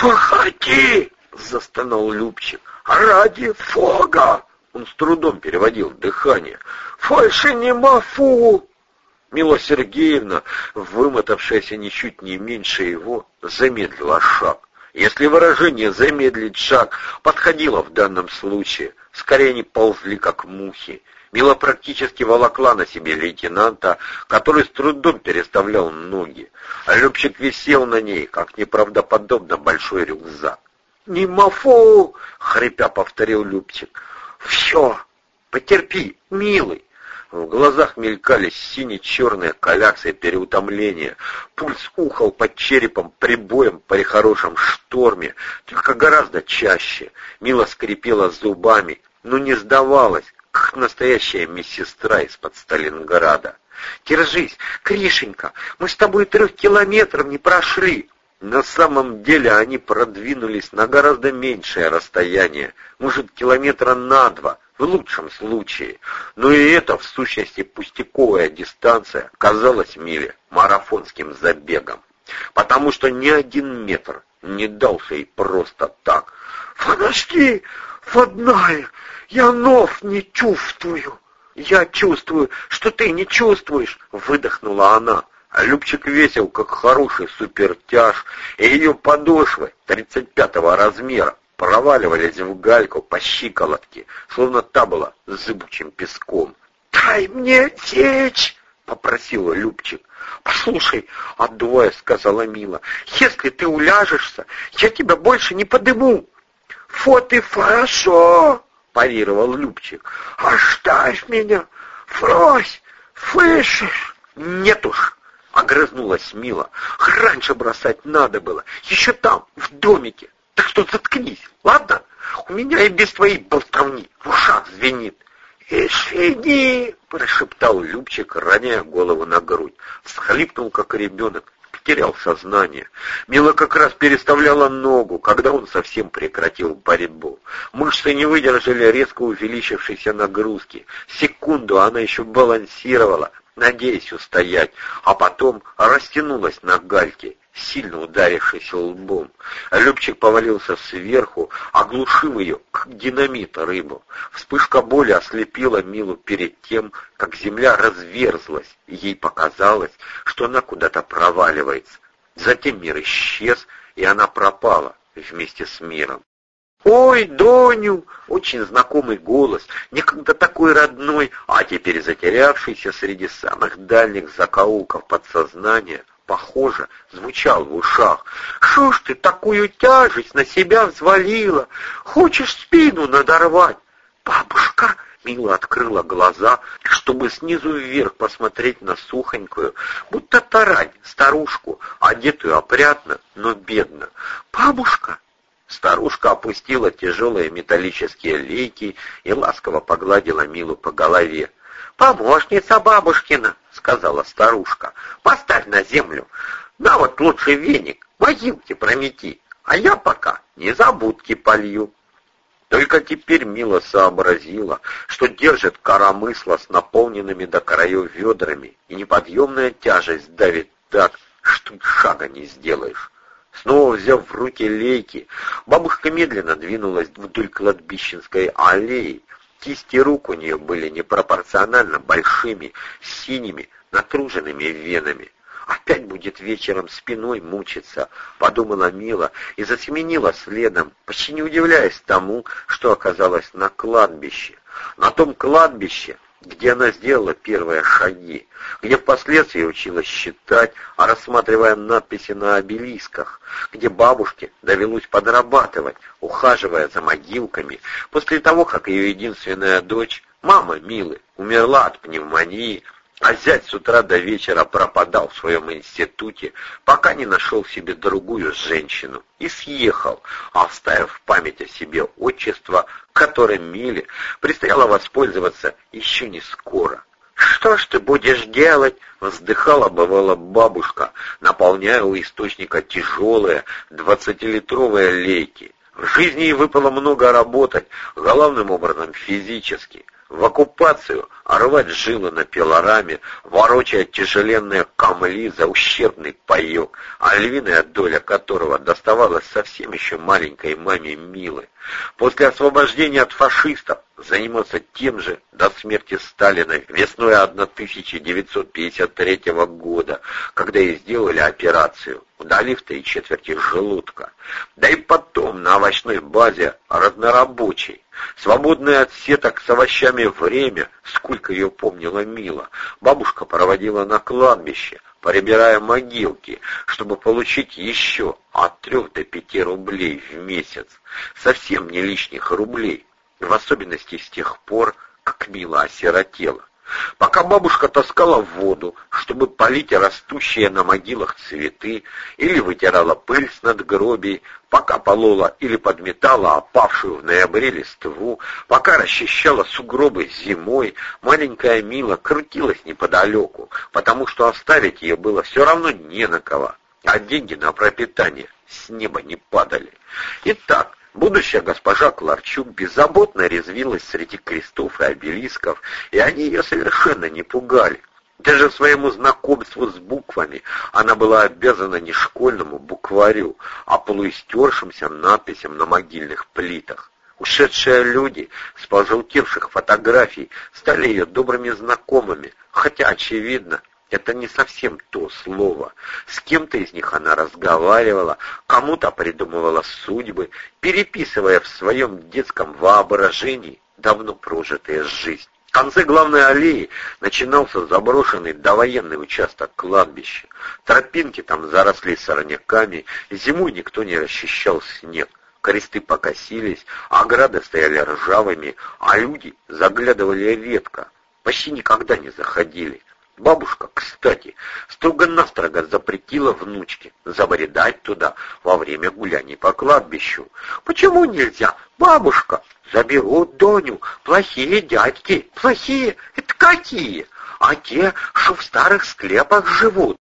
«Погоди!» — застонал Любчик. «Ради фога!» Он с трудом переводил дыхание. «Фальши не мафу!» Мила Сергеевна, вымотавшаяся ничуть не меньше его, замедлила шаг. Если выражение «замедлить шаг» подходило в данном случае, скорее они ползли, как мухи. Мила практически волокла на себе лейтенанта, который с трудом переставлял ноги, а Любчик висел на ней, как неправдоподобно большой рюкзак. «Не мафу!» — хрипя повторил Любчик. «Все! Потерпи, милый!» В глазах мелькались сине-черные коляксы переутомления. Пульс ухал под черепом прибоем при хорошем шторме, только гораздо чаще. Мила скрипела зубами, но не сдавалась, как настоящая медсестра из-под Сталинграда. «Держись, Кришенька, мы с тобой трех километров не прошли!» На самом деле они продвинулись на гораздо меньшее расстояние, может, километра на два, в лучшем случае. Но и это, в сущности, пустяковая дистанция казалась Миле марафонским забегом, потому что ни один метр не дался ей просто так. «Подожди, водная, я нов не чувствую!» «Я чувствую, что ты не чувствуешь!» — выдохнула она. А Любчик весил, как хороший супертяж, и ее подошвы 35-го размера проваливались в гальку по щиколотке, словно та была зыбучим песком. «Дай мне течь!» — попросила Любчик. «Послушай, отдувая, — сказала Мила, — если ты уляжешься, я тебя больше не подыму». «Вот и хорошо!» — парировал Любчик. «Оставь меня! Фрось! Слышишь?» «Нет уж!» — огрызнулась Мила. «Раньше бросать надо было, еще там, в домике. Так что заткнись, ладно? У меня и без твоей болтовни в ушах звенит». «Извини!» — прошептал Любчик, роняя голову на грудь. Всхлипнул, как ребенок, потерял сознание. Мила как раз переставляла ногу, когда он совсем прекратил борьбу. Мышцы не выдержали резко увеличившейся нагрузки. Секунду она еще балансировала, надеясь устоять, а потом растянулась на гальке, сильно ударившись лбом. Любчик повалился сверху, оглушив ее, как динамит рыбу. Вспышка боли ослепила Милу перед тем, как земля разверзлась, и ей показалось, что она куда-то проваливается. Затем мир исчез, и она пропала вместе с миром. «Ой, Доню!» — очень знакомый голос, некогда такой родной, а теперь затерявшийся среди самых дальних закоулков подсознания, похоже, звучал в ушах. «Шо ж ты такую тяжесть на себя взвалила? Хочешь спину надорвать?» «Бабушка!» — Мила открыла глаза, чтобы снизу вверх посмотреть на сухонькую, будто тарань, старушку, одетую опрятно, но бедно. «Бабушка!» Старушка опустила тяжелые металлические лейки и ласково погладила Милу по голове. «Помощница бабушкина», — сказала старушка, — «поставь на землю. На вот лучший веник, могилки промети, а я пока не забудки полью». Только теперь Мила сообразила, что держит коромысла с наполненными до краев ведрами, и неподъемная тяжесть давит так, что шага не сделаешь. Снова взяв в руки лейки, бабушка медленно двинулась вдоль кладбищенской аллеи. Кисти рук у нее были непропорционально большими, синими, натруженными венами. «Опять будет вечером спиной мучиться», — подумала Мила и засеменила следом, почти не удивляясь тому, что оказалось на кладбище. На том кладбище где она сделала первые шаги, где впоследствии училась считать, а рассматривая надписи на обелисках, где бабушке довелось подрабатывать, ухаживая за могилками, после того, как ее единственная дочь, мама Милы, умерла от пневмонии, а зять с утра до вечера пропадал в своем институте, пока не нашел себе другую женщину и съехал, оставив в память о себе отчество, которым Миле предстояло воспользоваться еще не скоро. «Что ж ты будешь делать?» — вздыхала бывала бабушка, наполняя у источника тяжелые двадцатилитровые лейки. В жизни ей выпало много работать, главным образом физически — В оккупацию рвать жилы на пилораме, ворочая тяжеленные камли за ущербный паек, а львиная доля которого доставалась совсем еще маленькой маме Милы. После освобождения от фашистов заниматься тем же до смерти Сталина весной 1953 года, когда и сделали операцию, удалив три четверти желудка. Да и потом на овощной базе разнорабочий. Свободное от сеток с овощами время, сколько ее помнила Мила, бабушка проводила на кладбище, перебирая могилки, чтобы получить еще от трех до пяти рублей в месяц. Совсем не лишних рублей, в особенности с тех пор, как Мила осиротела. Пока бабушка таскала воду, чтобы полить растущие на могилах цветы, или вытирала пыль с надгробий, пока полола или подметала опавшую в ноябре листву, пока расчищала сугробы зимой, маленькая Мила крутилась неподалеку, потому что оставить ее было все равно не на кого, а деньги на пропитание с неба не падали. Итак, Будущая госпожа Кларчук беззаботно резвилась среди крестов и обелисков, и они ее совершенно не пугали. Даже своему знакомству с буквами она была обязана не школьному букварю, а полуистершимся надписям на могильных плитах. Ушедшие люди с пожелтевших фотографий стали ее добрыми знакомыми, хотя, очевидно, это не совсем то слово. С кем-то из них она разговаривала, кому-то придумывала судьбы, переписывая в своем детском воображении давно прожитые жизнь. В конце главной аллеи начинался заброшенный довоенный участок кладбища. Тропинки там заросли сорняками, зимой никто не расчищал снег. Кресты покосились, ограды стояли ржавыми, а люди заглядывали редко, почти никогда не заходили. Бабушка, кстати, строго-настрого запретила внучке забредать туда во время гуляний по кладбищу. Почему нельзя? Бабушка, заберут Доню. Плохие дядьки. Плохие? Это какие? А те, что в старых склепах живут.